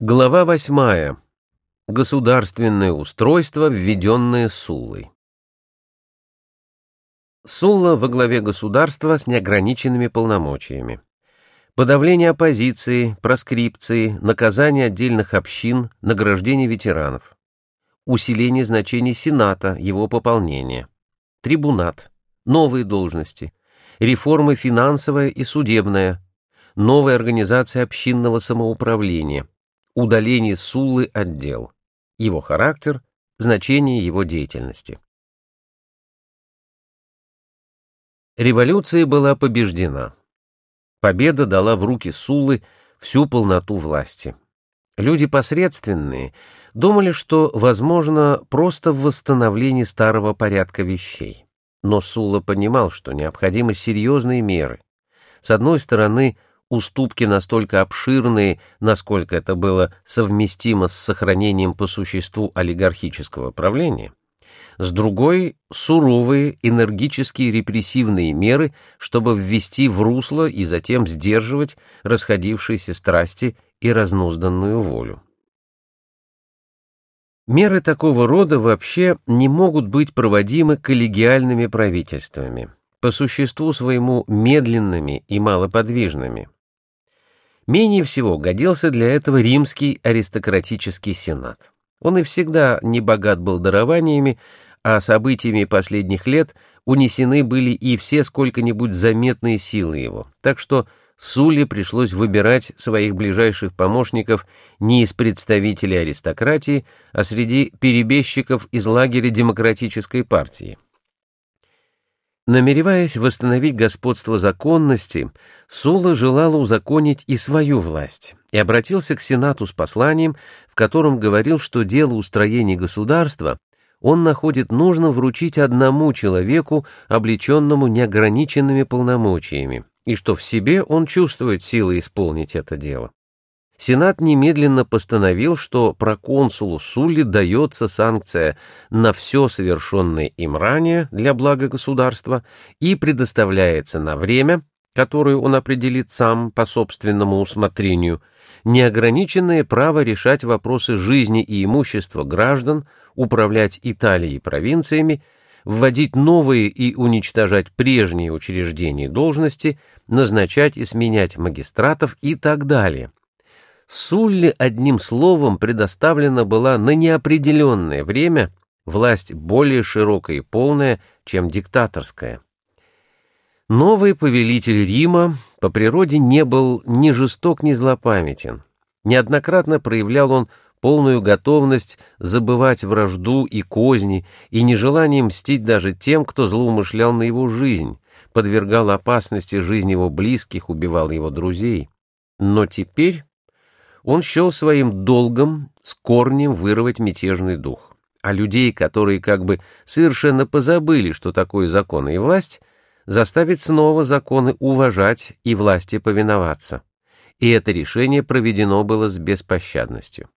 Глава восьмая. Государственное устройство, введенное Суллой. Сулла во главе государства с неограниченными полномочиями. Подавление оппозиции, проскрипции, наказание отдельных общин, награждение ветеранов. Усиление значений Сената, его пополнение. Трибунат. Новые должности. Реформы финансовая и судебная. Новая организация общинного самоуправления удаление Суллы от дел, его характер, значение его деятельности. Революция была побеждена. Победа дала в руки Суллы всю полноту власти. Люди посредственные думали, что возможно просто восстановление старого порядка вещей. Но Сулла понимал, что необходимы серьезные меры. С одной стороны, уступки настолько обширные, насколько это было совместимо с сохранением по существу олигархического правления, с другой — суровые, энергические репрессивные меры, чтобы ввести в русло и затем сдерживать расходившиеся страсти и разнузданную волю. Меры такого рода вообще не могут быть проводимы коллегиальными правительствами, по существу своему медленными и малоподвижными. Менее всего годился для этого римский аристократический сенат. Он и всегда не богат был дарованиями, а событиями последних лет унесены были и все сколько-нибудь заметные силы его, так что Суле пришлось выбирать своих ближайших помощников не из представителей аристократии, а среди перебежчиков из лагеря демократической партии. Намереваясь восстановить господство законности, Сула желала узаконить и свою власть и обратился к Сенату с посланием, в котором говорил, что дело устроения государства он находит нужно вручить одному человеку, облеченному неограниченными полномочиями, и что в себе он чувствует силы исполнить это дело. Сенат немедленно постановил, что проконсулу Сулли дается санкция на все совершенное им ранее для блага государства и предоставляется на время, которое он определит сам по собственному усмотрению, неограниченное право решать вопросы жизни и имущества граждан, управлять Италией провинциями, вводить новые и уничтожать прежние учреждения и должности, назначать и сменять магистратов и так далее – Сулли одним словом предоставлена была на неопределенное время власть более широкая и полная, чем диктаторская. Новый повелитель Рима по природе не был ни жесток, ни злопамятен. Неоднократно проявлял он полную готовность забывать вражду и козни и нежелание мстить даже тем, кто злоумышлял на его жизнь, подвергал опасности жизнь его близких, убивал его друзей. Но теперь он счел своим долгом с корнем вырвать мятежный дух. А людей, которые как бы совершенно позабыли, что такое законы и власть, заставить снова законы уважать и власти повиноваться. И это решение проведено было с беспощадностью.